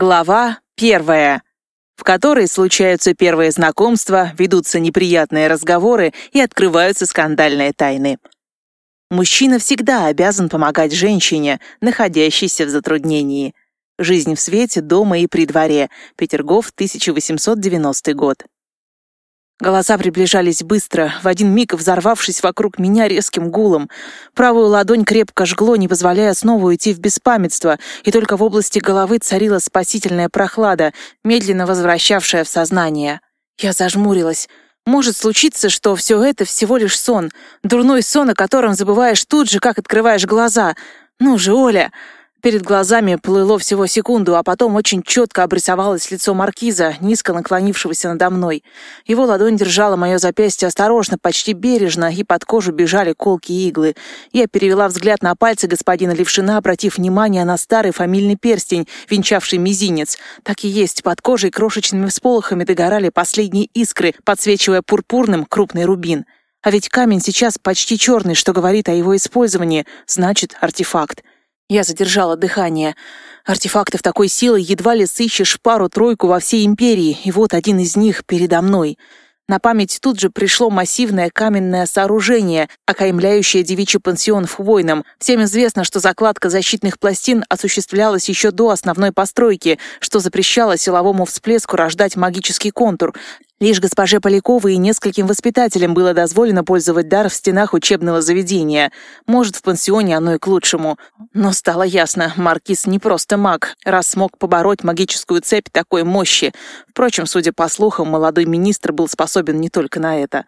Глава первая, в которой случаются первые знакомства, ведутся неприятные разговоры и открываются скандальные тайны. Мужчина всегда обязан помогать женщине, находящейся в затруднении. Жизнь в свете, дома и при дворе. Петергоф, 1890 год. Голоса приближались быстро, в один миг взорвавшись вокруг меня резким гулом. Правую ладонь крепко жгло, не позволяя снова уйти в беспамятство, и только в области головы царила спасительная прохлада, медленно возвращавшая в сознание. Я зажмурилась. Может случиться, что все это всего лишь сон. Дурной сон, о котором забываешь тут же, как открываешь глаза. Ну же, Оля, Перед глазами плыло всего секунду, а потом очень четко обрисовалось лицо маркиза, низко наклонившегося надо мной. Его ладонь держала мое запястье осторожно, почти бережно, и под кожу бежали колки и иглы. Я перевела взгляд на пальцы господина Левшина, обратив внимание на старый фамильный перстень, венчавший мизинец. Так и есть, под кожей крошечными всполохами догорали последние искры, подсвечивая пурпурным крупный рубин. А ведь камень сейчас почти черный, что говорит о его использовании, значит, артефакт. Я задержала дыхание. Артефактов такой силы едва ли сыщешь пару-тройку во всей империи, и вот один из них передо мной. На память тут же пришло массивное каменное сооружение, окаймляющее девичий пансион в Хвойном. Всем известно, что закладка защитных пластин осуществлялась еще до основной постройки, что запрещало силовому всплеску рождать магический контур. Лишь госпоже Поляковой и нескольким воспитателям было дозволено пользовать дар в стенах учебного заведения. Может, в пансионе оно и к лучшему. Но стало ясно, Маркиз не просто маг, раз смог побороть магическую цепь такой мощи. Впрочем, судя по слухам, молодой министр был способен не только на это.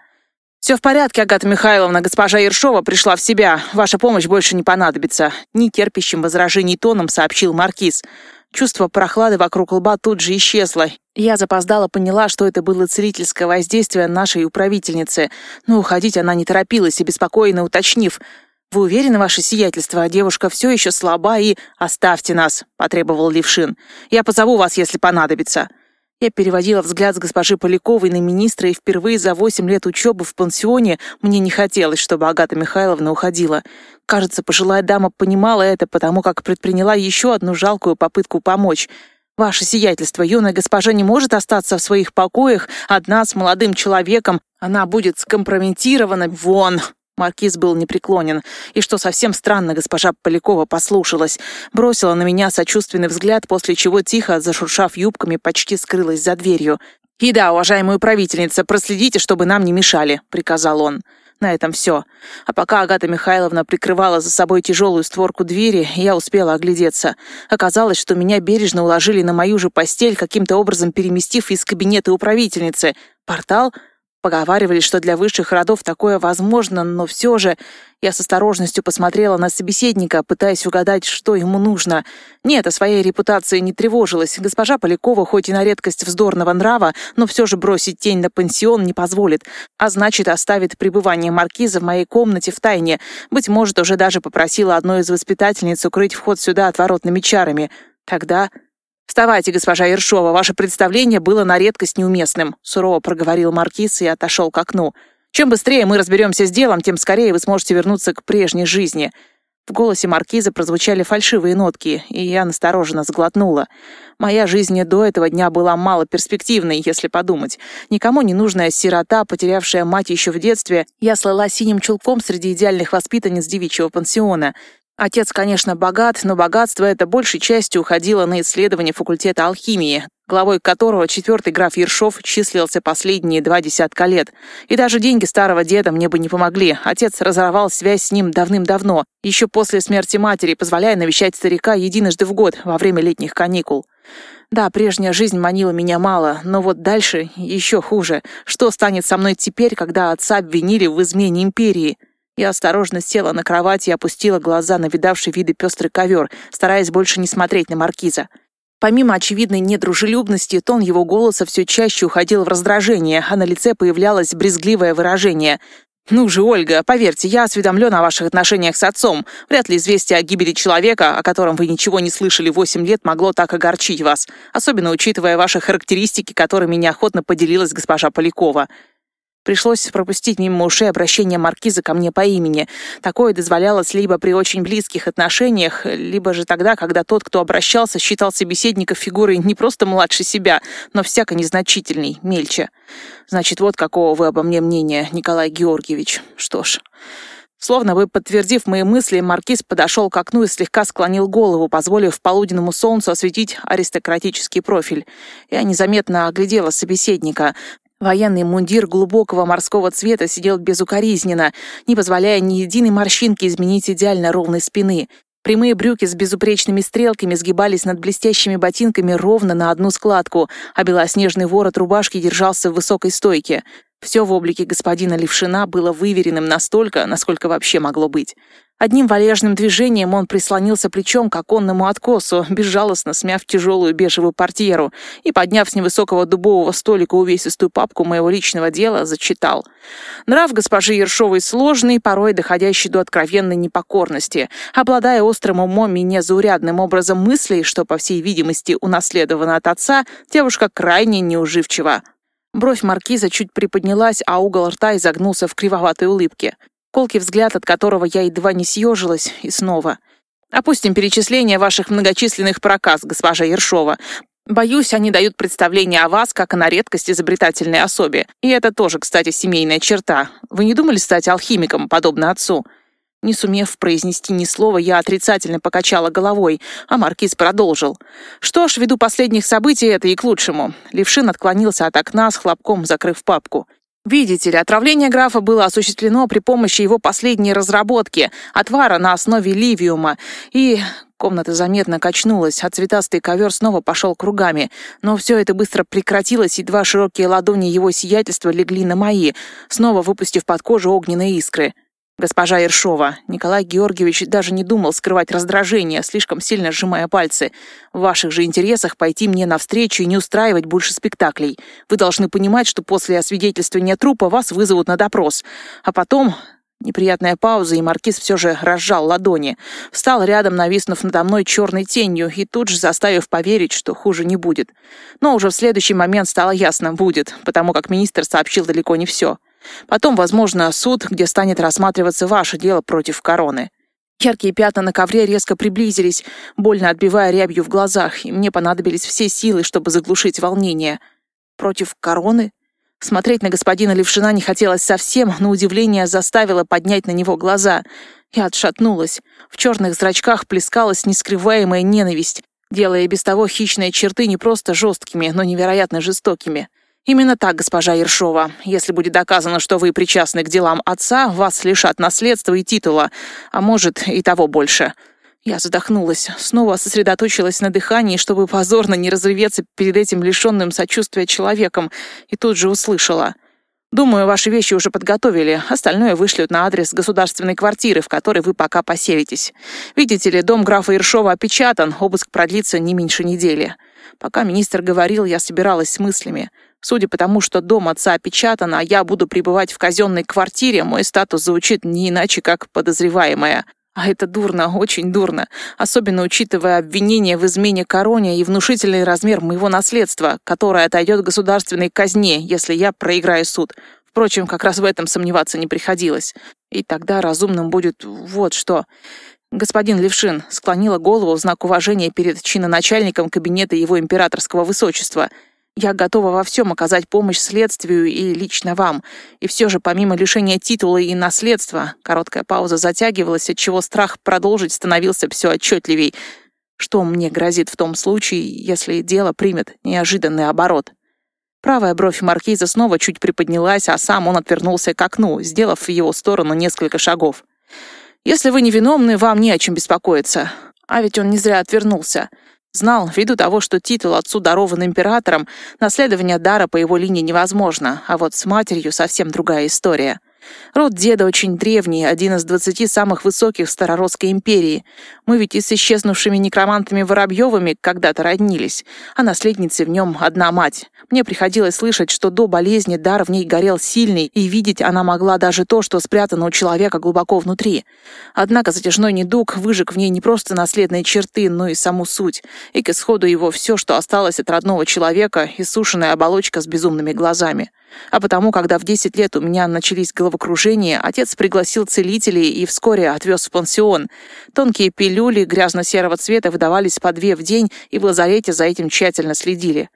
«Все в порядке, Агата Михайловна. Госпожа Ершова пришла в себя. Ваша помощь больше не понадобится», — нетерпящим возражений тоном сообщил Маркиз. Чувство прохлады вокруг лба тут же исчезло. Я запоздала поняла, что это было целительское воздействие нашей управительницы, но уходить она не торопилась и беспокойно уточнив. «Вы уверены, ваше сиятельство, девушка все еще слаба и...» «Оставьте нас», — потребовал Левшин. «Я позову вас, если понадобится». Я переводила взгляд с госпожи Поляковой на министра, и впервые за восемь лет учебы в пансионе мне не хотелось, чтобы Агата Михайловна уходила. Кажется, пожилая дама понимала это, потому как предприняла еще одну жалкую попытку помочь. «Ваше сиятельство, юная госпожа не может остаться в своих покоях одна с молодым человеком. Она будет скомпрометирована. Вон!» Маркиз был непреклонен. И что совсем странно, госпожа Полякова послушалась. Бросила на меня сочувственный взгляд, после чего, тихо, зашуршав юбками, почти скрылась за дверью. «И да, уважаемая управительница, проследите, чтобы нам не мешали», — приказал он. На этом все. А пока Агата Михайловна прикрывала за собой тяжелую створку двери, я успела оглядеться. Оказалось, что меня бережно уложили на мою же постель, каким-то образом переместив из кабинета управительницы. Портал — Поговаривали, что для высших родов такое возможно, но все же я с осторожностью посмотрела на собеседника, пытаясь угадать, что ему нужно. Нет, о своей репутации не тревожилась. Госпожа Полякова хоть и на редкость вздорного нрава, но все же бросить тень на пансион не позволит, а значит, оставит пребывание маркиза в моей комнате в тайне. Быть может, уже даже попросила одной из воспитательниц укрыть вход сюда отворотными чарами. Тогда «Вставайте, госпожа Ершова, ваше представление было на редкость неуместным», сурово проговорил маркиз и отошел к окну. «Чем быстрее мы разберемся с делом, тем скорее вы сможете вернуться к прежней жизни». В голосе маркиза прозвучали фальшивые нотки, и я настороженно сглотнула. Моя жизнь до этого дня была мало перспективной, если подумать. Никому не нужная сирота, потерявшая мать еще в детстве, я слыла синим чулком среди идеальных воспитанниц девичьего пансиона — Отец, конечно, богат, но богатство это большей частью уходило на исследование факультета алхимии, главой которого четвертый граф Ершов числился последние два десятка лет. И даже деньги старого деда мне бы не помогли. Отец разорвал связь с ним давным-давно, еще после смерти матери, позволяя навещать старика единожды в год во время летних каникул. Да, прежняя жизнь манила меня мало, но вот дальше еще хуже. Что станет со мной теперь, когда отца обвинили в измене империи? Я осторожно села на кровать и опустила глаза на видавший виды пестрый ковер, стараясь больше не смотреть на маркиза. Помимо очевидной недружелюбности, тон его голоса все чаще уходил в раздражение, а на лице появлялось брезгливое выражение. «Ну же, Ольга, поверьте, я осведомлен о ваших отношениях с отцом. Вряд ли известие о гибели человека, о котором вы ничего не слышали восемь лет, могло так огорчить вас, особенно учитывая ваши характеристики, которыми неохотно поделилась госпожа Полякова. Пришлось пропустить мимо ушей обращение маркиза ко мне по имени. Такое дозволялось либо при очень близких отношениях, либо же тогда, когда тот, кто обращался, считал собеседника фигурой не просто младше себя, но всяко незначительней, мельче. Значит, вот какого вы обо мне мнения, Николай Георгиевич. Что ж... Словно бы подтвердив мои мысли, маркиз подошел к окну и слегка склонил голову, позволив полуденному солнцу осветить аристократический профиль. Я незаметно оглядела собеседника. Военный мундир глубокого морского цвета сидел безукоризненно, не позволяя ни единой морщинки изменить идеально ровной спины. Прямые брюки с безупречными стрелками сгибались над блестящими ботинками ровно на одну складку, а белоснежный ворот рубашки держался в высокой стойке. Все в облике господина Левшина было выверенным настолько, насколько вообще могло быть. Одним валежным движением он прислонился плечом к оконному откосу, безжалостно смяв тяжелую бежевую портьеру и, подняв с невысокого дубового столика увесистую папку моего личного дела, зачитал. Нрав госпожи Ершовой сложный, порой доходящий до откровенной непокорности. Обладая острым умом и незаурядным образом мыслей, что, по всей видимости, унаследовано от отца, девушка крайне неуживчива. Бровь маркиза чуть приподнялась, а угол рта изогнулся в кривоватой улыбке. Колкий взгляд, от которого я едва не съежилась, и снова. «Опустим перечисление ваших многочисленных проказ, госпожа Ершова. Боюсь, они дают представление о вас, как о на редкость изобретательной особе. И это тоже, кстати, семейная черта. Вы не думали стать алхимиком, подобно отцу?» Не сумев произнести ни слова, я отрицательно покачала головой, а маркиз продолжил. «Что ж, ввиду последних событий это и к лучшему». Левшин отклонился от окна с хлопком, закрыв папку. Видите ли, отравление графа было осуществлено при помощи его последней разработки — отвара на основе ливиума. И комната заметно качнулась, а цветастый ковер снова пошел кругами. Но все это быстро прекратилось, и два широкие ладони его сиятельства легли на мои, снова выпустив под кожу огненные искры. Госпожа Ершова, Николай Георгиевич даже не думал скрывать раздражение, слишком сильно сжимая пальцы. В ваших же интересах пойти мне навстречу и не устраивать больше спектаклей. Вы должны понимать, что после освидетельствования трупа вас вызовут на допрос. А потом... Неприятная пауза, и маркиз все же разжал ладони. Встал рядом, нависнув надо мной черной тенью, и тут же заставив поверить, что хуже не будет. Но уже в следующий момент стало ясно — будет, потому как министр сообщил далеко не все. Потом, возможно, суд, где станет рассматриваться ваше дело против короны. Яркие пятна на ковре резко приблизились, больно отбивая рябью в глазах, и мне понадобились все силы, чтобы заглушить волнение. Против короны? Смотреть на господина Левшина не хотелось совсем, но удивление заставило поднять на него глаза. Я отшатнулась. В черных зрачках плескалась нескрываемая ненависть, делая без того хищные черты не просто жесткими, но невероятно жестокими. Именно так, госпожа Ершова. Если будет доказано, что вы причастны к делам отца, вас лишат наследства и титула, а может, и того больше. Я задохнулась, снова сосредоточилась на дыхании, чтобы позорно не разреветься перед этим лишенным сочувствия человеком, и тут же услышала. «Думаю, ваши вещи уже подготовили, остальное вышлют на адрес государственной квартиры, в которой вы пока поселитесь. Видите ли, дом графа Ершова опечатан, обыск продлится не меньше недели». Пока министр говорил, я собиралась с мыслями. Судя по тому, что дом отца опечатан, а я буду пребывать в казенной квартире, мой статус звучит не иначе, как подозреваемая. А это дурно, очень дурно, особенно учитывая обвинение в измене короне и внушительный размер моего наследства, которое отойдет государственной казне, если я проиграю суд. Впрочем, как раз в этом сомневаться не приходилось. И тогда разумным будет вот что. Господин Левшин склонила голову в знак уважения перед чиноначальником кабинета его императорского высочества — я готова во всем оказать помощь следствию и лично вам. И все же, помимо лишения титула и наследства, короткая пауза затягивалась, отчего страх продолжить становился все отчетливей. Что мне грозит в том случае, если дело примет неожиданный оборот? Правая бровь маркиза снова чуть приподнялась, а сам он отвернулся к окну, сделав в его сторону несколько шагов. «Если вы невиновны, вам не о чем беспокоиться». А ведь он не зря отвернулся. Знал, ввиду того, что титул отцу дарован императором, наследование дара по его линии невозможно, а вот с матерью совсем другая история. Род деда очень древний, один из двадцати самых высоких в Староросской империи. Мы ведь и с исчезнувшими некромантами Воробьевыми когда-то роднились, а наследницей в нем одна мать. Мне приходилось слышать, что до болезни дар в ней горел сильный, и видеть она могла даже то, что спрятано у человека глубоко внутри. Однако затяжной недуг выжег в ней не просто наследные черты, но и саму суть. И к исходу его все, что осталось от родного человека, иссушенная оболочка с безумными глазами. А потому, когда в 10 лет у меня начались головокружения, отец пригласил целителей и вскоре отвез в пансион. Тонкие пилюли грязно-серого цвета выдавались по две в день, и в лазарете за этим тщательно следили.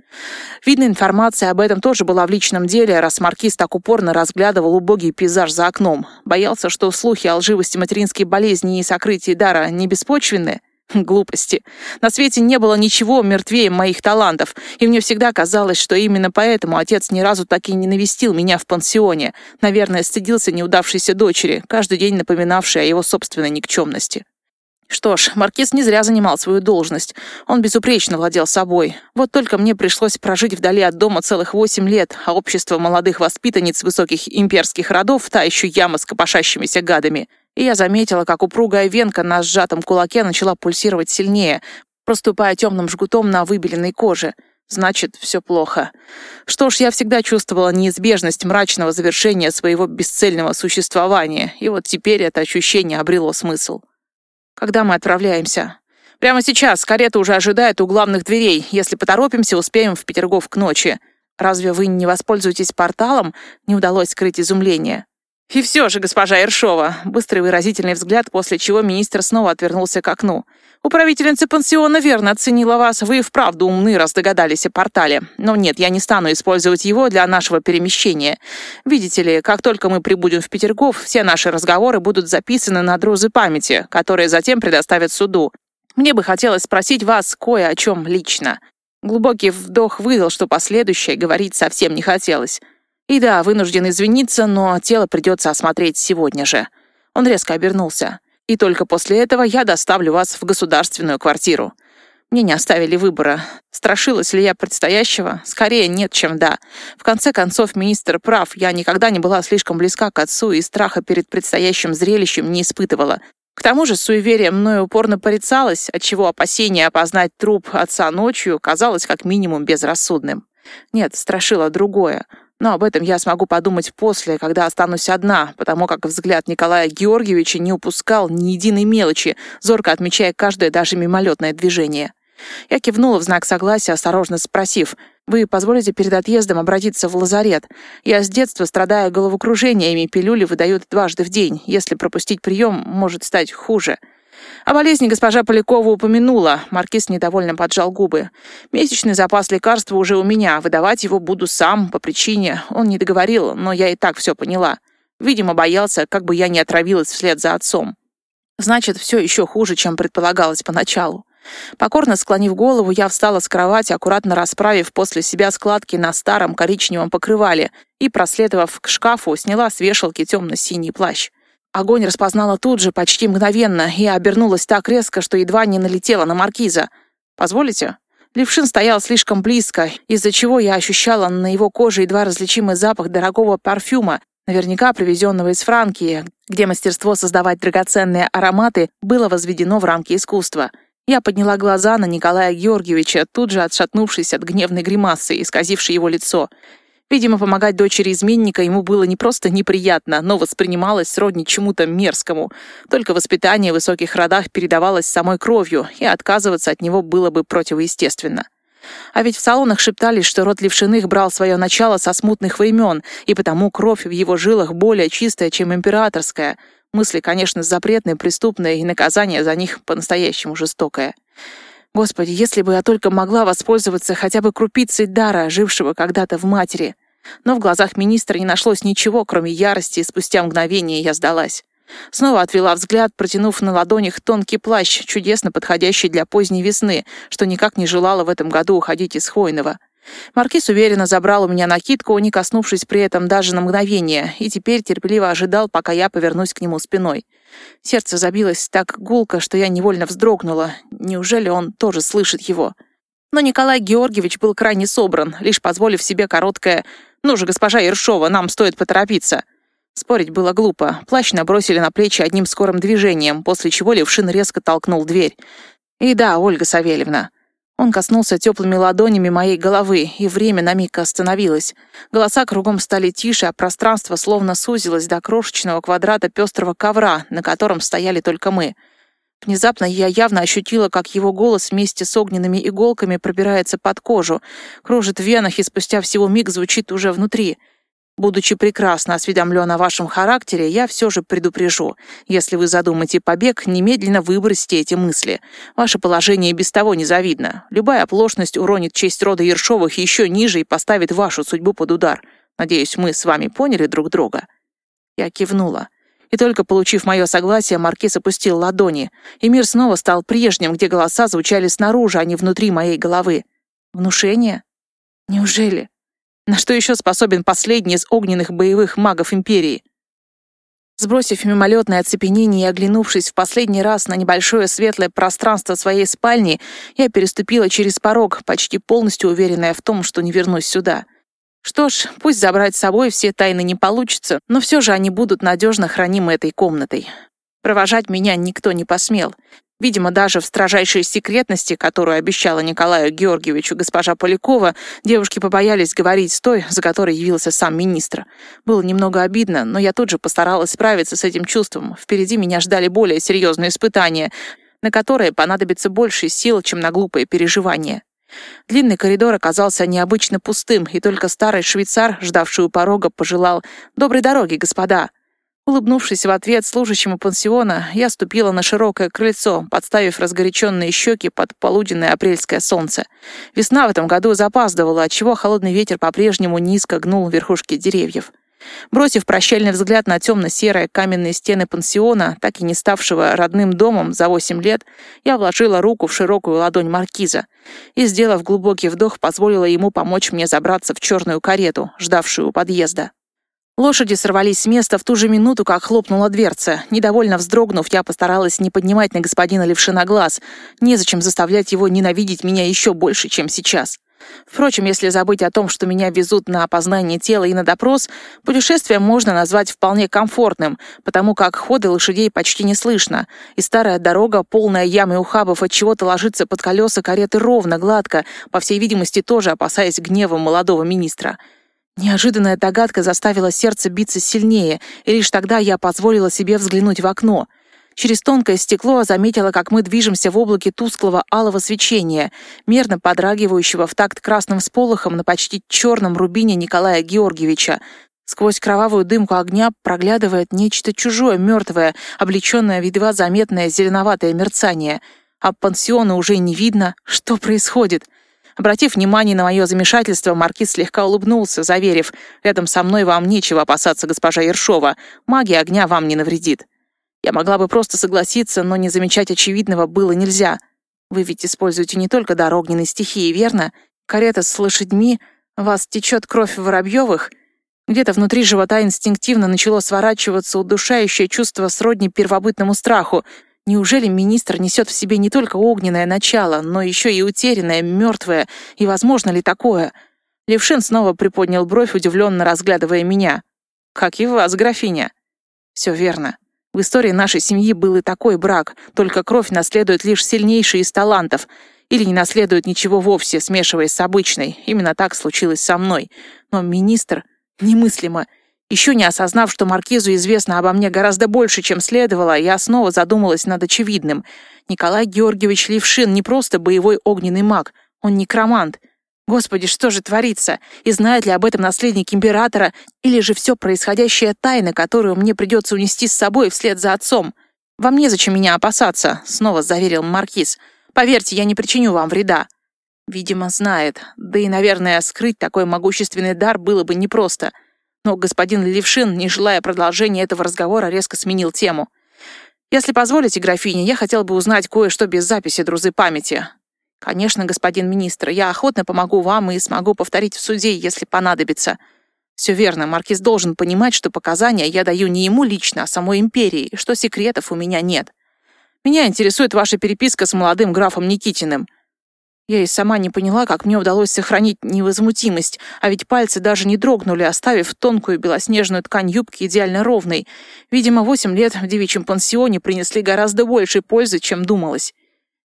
Видно, информация об этом тоже была в личном деле, раз маркиз так упорно разглядывал убогий пейзаж за окном. Боялся, что слухи о лживости материнской болезни и сокрытии дара не беспочвенны. Глупости. На свете не было ничего мертвее моих талантов, и мне всегда казалось, что именно поэтому отец ни разу так и не навестил меня в пансионе. Наверное, стыдился неудавшейся дочери, каждый день напоминавшей о его собственной никчемности. Что ж, Маркиз не зря занимал свою должность. Он безупречно владел собой. Вот только мне пришлось прожить вдали от дома целых восемь лет, а общество молодых воспитанниц высоких имперских родов — та еще яма с копошащимися гадами — и я заметила, как упругая венка на сжатом кулаке начала пульсировать сильнее, проступая темным жгутом на выбеленной коже. Значит, все плохо. Что ж, я всегда чувствовала неизбежность мрачного завершения своего бесцельного существования, и вот теперь это ощущение обрело смысл. Когда мы отправляемся? Прямо сейчас. Карета уже ожидает у главных дверей. Если поторопимся, успеем в Петергоф к ночи. Разве вы не воспользуетесь порталом? Не удалось скрыть изумление. «И все же, госпожа Ершова!» Быстрый выразительный взгляд, после чего министр снова отвернулся к окну. «Управительница пансиона верно оценила вас. Вы вправду умны, раз догадались о портале. Но нет, я не стану использовать его для нашего перемещения. Видите ли, как только мы прибудем в Петергоф, все наши разговоры будут записаны на друзы памяти, которые затем предоставят суду. Мне бы хотелось спросить вас кое о чем лично». Глубокий вдох выдал, что последующее говорить совсем не хотелось. И да, вынужден извиниться, но тело придется осмотреть сегодня же. Он резко обернулся. И только после этого я доставлю вас в государственную квартиру. Мне не оставили выбора. Страшилась ли я предстоящего? Скорее нет, чем да. В конце концов, министр прав. Я никогда не была слишком близка к отцу и страха перед предстоящим зрелищем не испытывала. К тому же суеверие мною упорно порицалось, отчего опасение опознать труп отца ночью казалось как минимум безрассудным. Нет, страшило другое. Но об этом я смогу подумать после, когда останусь одна, потому как взгляд Николая Георгиевича не упускал ни единой мелочи, зорко отмечая каждое даже мимолетное движение. Я кивнула в знак согласия, осторожно спросив, «Вы позволите перед отъездом обратиться в лазарет? Я с детства страдаю головокружениями, пилюли выдают дважды в день. Если пропустить прием, может стать хуже». О болезни госпожа Полякова упомянула. Маркиз недовольно поджал губы. Месячный запас лекарства уже у меня. Выдавать его буду сам, по причине. Он не договорил, но я и так все поняла. Видимо, боялся, как бы я не отравилась вслед за отцом. Значит, все еще хуже, чем предполагалось поначалу. Покорно склонив голову, я встала с кровати, аккуратно расправив после себя складки на старом коричневом покрывале и, проследовав к шкафу, сняла с вешалки темно-синий плащ. Огонь распознала тут же, почти мгновенно, и обернулась так резко, что едва не налетела на маркиза. «Позволите?» Левшин стоял слишком близко, из-за чего я ощущала на его коже едва различимый запах дорогого парфюма, наверняка привезенного из Франкии, где мастерство создавать драгоценные ароматы было возведено в рамки искусства. Я подняла глаза на Николая Георгиевича, тут же отшатнувшись от гневной гримасы, исказившей его лицо. Видимо, помогать дочери изменника ему было не просто неприятно, но воспринималось сродни чему-то мерзкому. Только воспитание в высоких родах передавалось самой кровью, и отказываться от него было бы противоестественно. А ведь в салонах шептались, что род Левшиных брал свое начало со смутных времен, и потому кровь в его жилах более чистая, чем императорская. Мысли, конечно, запретные, преступные, и наказание за них по-настоящему жестокое. Господи, если бы я только могла воспользоваться хотя бы крупицей дара, жившего когда-то в матери. Но в глазах министра не нашлось ничего, кроме ярости, и спустя мгновение я сдалась. Снова отвела взгляд, протянув на ладонях тонкий плащ, чудесно подходящий для поздней весны, что никак не желала в этом году уходить из Хвойного. Маркиз уверенно забрал у меня накидку, не коснувшись при этом даже на мгновение, и теперь терпеливо ожидал, пока я повернусь к нему спиной. Сердце забилось так гулко, что я невольно вздрогнула. Неужели он тоже слышит его? Но Николай Георгиевич был крайне собран, лишь позволив себе короткое «Ну же, госпожа Ершова, нам стоит поторопиться». Спорить было глупо. Плащ набросили на плечи одним скорым движением, после чего Левшин резко толкнул дверь. «И да, Ольга Савельевна, он коснулся теплыми ладонями моей головы, и время на миг остановилось. Голоса кругом стали тише, а пространство словно сузилось до крошечного квадрата пестрого ковра, на котором стояли только мы. Внезапно я явно ощутила, как его голос вместе с огненными иголками пробирается под кожу, кружит в венах и спустя всего миг звучит уже внутри. Будучи прекрасно осведомлен о вашем характере, я все же предупрежу. Если вы задумаете побег, немедленно выбросьте эти мысли. Ваше положение без того незавидно. Любая оплошность уронит честь рода Ершовых еще ниже и поставит вашу судьбу под удар. Надеюсь, мы с вами поняли друг друга?» Я кивнула. И только получив мое согласие, Маркиз опустил ладони, и мир снова стал прежним, где голоса звучали снаружи, а не внутри моей головы. Внушение? Неужели? На что еще способен последний из огненных боевых магов Империи? Сбросив мимолетное оцепенение и оглянувшись в последний раз на небольшое светлое пространство своей спальни, я переступила через порог, почти полностью уверенная в том, что не вернусь сюда. Что ж, пусть забрать с собой все тайны не получится, но все же они будут надежно хранимы этой комнатой. Провожать меня никто не посмел. Видимо, даже в строжайшей секретности, которую обещала Николаю Георгиевичу госпожа Полякова, девушки побоялись говорить с той, за которой явился сам министр. Было немного обидно, но я тут же постаралась справиться с этим чувством. Впереди меня ждали более серьезные испытания, на которые понадобится больше сил, чем на глупые переживания. Длинный коридор оказался необычно пустым, и только старый швейцар, ждавший у порога, пожелал «Доброй дороги, господа!» Улыбнувшись в ответ служащему пансиона, я ступила на широкое крыльцо, подставив разгоряченные щеки под полуденное апрельское солнце. Весна в этом году запаздывала, отчего холодный ветер по-прежнему низко гнул верхушки деревьев. Бросив прощальный взгляд на темно-серые каменные стены пансиона, так и не ставшего родным домом за восемь лет, я вложила руку в широкую ладонь маркиза и, сделав глубокий вдох, позволила ему помочь мне забраться в черную карету, ждавшую у подъезда. Лошади сорвались с места в ту же минуту, как хлопнула дверца. Недовольно вздрогнув, я постаралась не поднимать на господина Левшина глаз. Незачем заставлять его ненавидеть меня еще больше, чем сейчас. Впрочем, если забыть о том, что меня везут на опознание тела и на допрос, путешествие можно назвать вполне комфортным, потому как ходы лошадей почти не слышно, и старая дорога, полная ям и ухабов, от чего-то ложится под колеса кареты ровно, гладко, по всей видимости, тоже опасаясь гнева молодого министра. Неожиданная догадка заставила сердце биться сильнее, и лишь тогда я позволила себе взглянуть в окно. Через тонкое стекло заметила, как мы движемся в облаке тусклого алого свечения, мерно подрагивающего в такт красным сполохом на почти черном рубине Николая Георгиевича. Сквозь кровавую дымку огня проглядывает нечто чужое, мертвое, облеченное в едва заметное зеленоватое мерцание. А пансиона уже не видно. Что происходит? Обратив внимание на мое замешательство, маркиз слегка улыбнулся, заверив, «Рядом со мной вам нечего опасаться, госпожа Ершова. Магия огня вам не навредит». Я могла бы просто согласиться, но не замечать очевидного было нельзя. Вы ведь используете не только дар огненной стихии, верно? Карета с лошадьми, вас течет кровь Воробьевых. Где-то внутри живота инстинктивно начало сворачиваться удушающее чувство сродни первобытному страху — Неужели министр несет в себе не только огненное начало, но еще и утерянное, мертвое, и возможно ли такое? Левшин снова приподнял бровь, удивленно разглядывая меня. «Как и вас, графиня». «Все верно. В истории нашей семьи был и такой брак, только кровь наследует лишь сильнейший из талантов, или не наследует ничего вовсе, смешиваясь с обычной. Именно так случилось со мной. Но министр... Немыслимо. Еще не осознав, что Маркизу известно обо мне гораздо больше, чем следовало, я снова задумалась над очевидным. Николай Георгиевич Левшин не просто боевой огненный маг, он некромант. Господи, что же творится? И знает ли об этом наследник императора, или же все происходящее тайна, которую мне придется унести с собой вслед за отцом? «Вам незачем меня опасаться», — снова заверил Маркиз. «Поверьте, я не причиню вам вреда». Видимо, знает. Да и, наверное, скрыть такой могущественный дар было бы непросто — но господин Левшин, не желая продолжения этого разговора, резко сменил тему. «Если позволите, графиня, я хотел бы узнать кое-что без записи друзы памяти». «Конечно, господин министр, я охотно помогу вам и смогу повторить в суде, если понадобится». «Все верно, маркиз должен понимать, что показания я даю не ему лично, а самой империи, что секретов у меня нет. Меня интересует ваша переписка с молодым графом Никитиным. Я и сама не поняла, как мне удалось сохранить невозмутимость, а ведь пальцы даже не дрогнули, оставив тонкую белоснежную ткань юбки идеально ровной. Видимо, восемь лет в девичьем пансионе принесли гораздо больше пользы, чем думалось.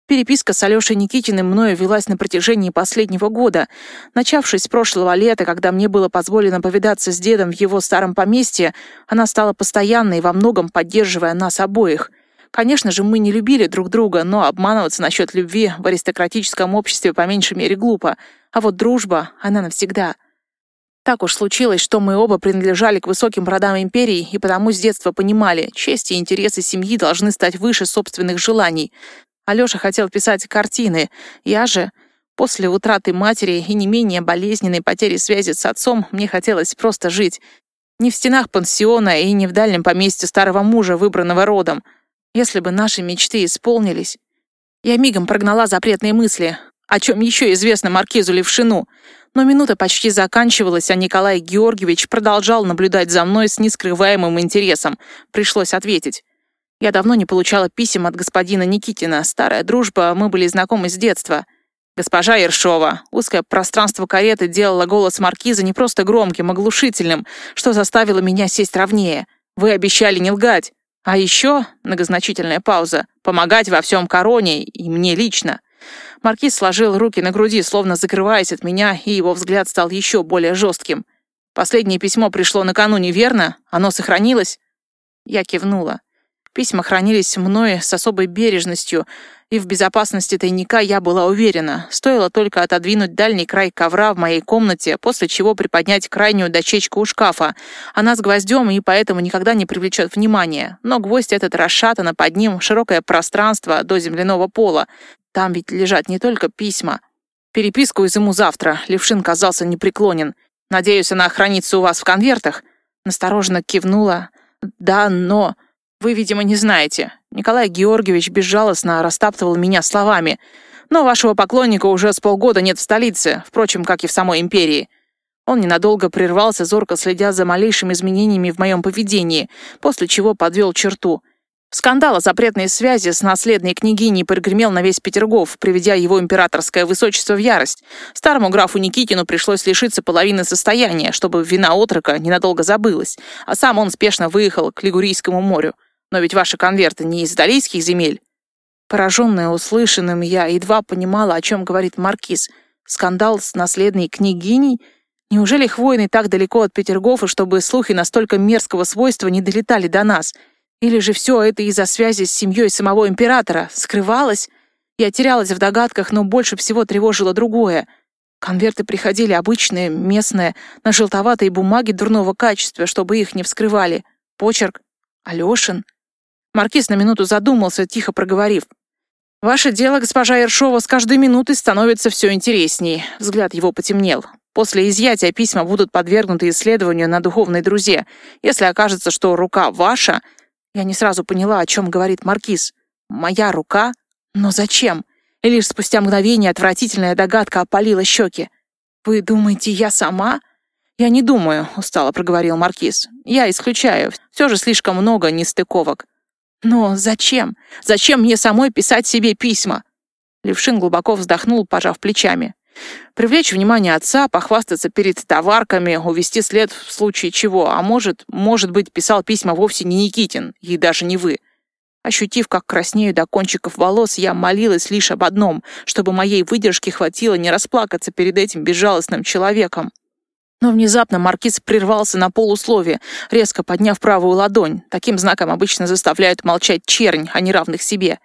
Переписка с Алешей Никитиным мною велась на протяжении последнего года. Начавшись с прошлого лета, когда мне было позволено повидаться с дедом в его старом поместье, она стала постоянной, во многом поддерживая нас обоих — Конечно же, мы не любили друг друга, но обманываться насчет любви в аристократическом обществе по меньшей мере глупо. А вот дружба, она навсегда. Так уж случилось, что мы оба принадлежали к высоким родам империи и потому с детства понимали, честь и интересы семьи должны стать выше собственных желаний. Алёша хотел писать картины, я же... После утраты матери и не менее болезненной потери связи с отцом мне хотелось просто жить. Не в стенах пансиона и не в дальнем поместье старого мужа, выбранного родом. Если бы наши мечты исполнились... Я мигом прогнала запретные мысли, о чем еще известно маркизу Левшину. Но минута почти заканчивалась, а Николай Георгиевич продолжал наблюдать за мной с нескрываемым интересом. Пришлось ответить. Я давно не получала писем от господина Никитина. Старая дружба, мы были знакомы с детства. «Госпожа Ершова!» Узкое пространство кареты делало голос маркиза не просто громким, оглушительным, что заставило меня сесть ровнее. «Вы обещали не лгать. А еще, многозначительная пауза, помогать во всем короне и мне лично». Маркиз сложил руки на груди, словно закрываясь от меня, и его взгляд стал еще более жестким. «Последнее письмо пришло накануне, верно? Оно сохранилось?» Я кивнула. Письма хранились мной с особой бережностью, и в безопасности тайника я была уверена. Стоило только отодвинуть дальний край ковра в моей комнате, после чего приподнять крайнюю дощечку у шкафа. Она с гвоздем и поэтому никогда не привлечет внимания. Но гвоздь этот расшатано под ним широкое пространство до земляного пола. Там ведь лежат не только письма. Переписку изыму завтра. Левшин казался непреклонен. Надеюсь, она хранится у вас в конвертах? Настороженно кивнула. Да, но... Вы, видимо, не знаете. Николай Георгиевич безжалостно растаптывал меня словами. Но вашего поклонника уже с полгода нет в столице, впрочем, как и в самой империи. Он ненадолго прервался, зорко следя за малейшими изменениями в моем поведении, после чего подвел черту. Скандал о запретной связи с наследной княгиней прогремел на весь Петергоф, приведя его императорское высочество в ярость. Старому графу Никитину пришлось лишиться половины состояния, чтобы вина отрока ненадолго забылась, а сам он спешно выехал к Лигурийскому морю. Но ведь ваши конверты не из далийских земель. Пораженная услышанным, я едва понимала, о чем говорит маркиз. Скандал с наследной княгиней? Неужели хвойный так далеко от Петергофа, чтобы слухи настолько мерзкого свойства не долетали до нас — или же все это из-за связи с семьей самого императора скрывалось? Я терялась в догадках, но больше всего тревожило другое. Конверты приходили обычные, местные, на желтоватой бумаге дурного качества, чтобы их не вскрывали. Почерк. Алешин. Маркиз на минуту задумался, тихо проговорив. «Ваше дело, госпожа Ершова, с каждой минутой становится все интересней». Взгляд его потемнел. После изъятия письма будут подвергнуты исследованию на духовной друзе. Если окажется, что рука ваша, я не сразу поняла, о чем говорит Маркиз. Моя рука? Но зачем? И лишь спустя мгновение отвратительная догадка опалила щеки. «Вы думаете, я сама?» «Я не думаю», — устало проговорил Маркиз. «Я исключаю. Все же слишком много нестыковок». «Но зачем? Зачем мне самой писать себе письма?» Левшин глубоко вздохнул, пожав плечами. Привлечь внимание отца, похвастаться перед товарками, увести след в случае чего. А может, может быть, писал письма вовсе не Никитин, и даже не вы. Ощутив, как краснею до кончиков волос, я молилась лишь об одном, чтобы моей выдержки хватило не расплакаться перед этим безжалостным человеком. Но внезапно маркиз прервался на полусловие, резко подняв правую ладонь. Таким знаком обычно заставляют молчать чернь, а не равных себе.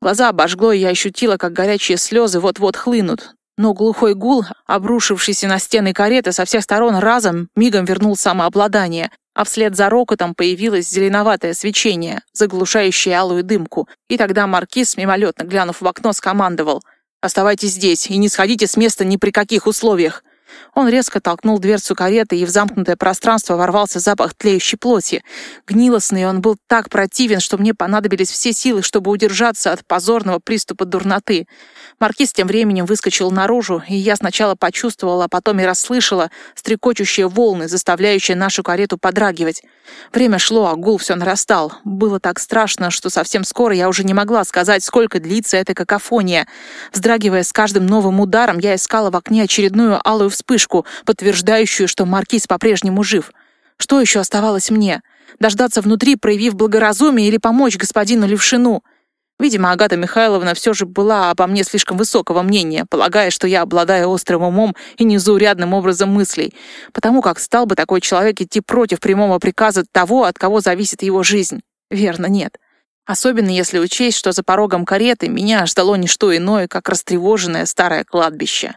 Глаза обожгло, и я ощутила, как горячие слезы вот-вот хлынут но глухой гул, обрушившийся на стены кареты со всех сторон разом, мигом вернул самообладание, а вслед за рокотом появилось зеленоватое свечение, заглушающее алую дымку, и тогда маркиз, мимолетно глянув в окно, скомандовал «Оставайтесь здесь и не сходите с места ни при каких условиях». Он резко толкнул дверцу кареты, и в замкнутое пространство ворвался запах тлеющей плоти. Гнилостный он был так противен, что мне понадобились все силы, чтобы удержаться от позорного приступа дурноты. Маркиз тем временем выскочил наружу, и я сначала почувствовала, а потом и расслышала стрекочущие волны, заставляющие нашу карету подрагивать. Время шло, а гул все нарастал. Было так страшно, что совсем скоро я уже не могла сказать, сколько длится эта какофония. Вздрагивая с каждым новым ударом, я искала в окне очередную алую вспышку, подтверждающую, что Маркиз по-прежнему жив. Что еще оставалось мне? Дождаться внутри, проявив благоразумие, или помочь господину Левшину? Видимо, Агата Михайловна все же была обо мне слишком высокого мнения, полагая, что я обладаю острым умом и незаурядным образом мыслей, потому как стал бы такой человек идти против прямого приказа того, от кого зависит его жизнь. Верно, нет. Особенно если учесть, что за порогом кареты меня ждало не что иное, как растревоженное старое кладбище.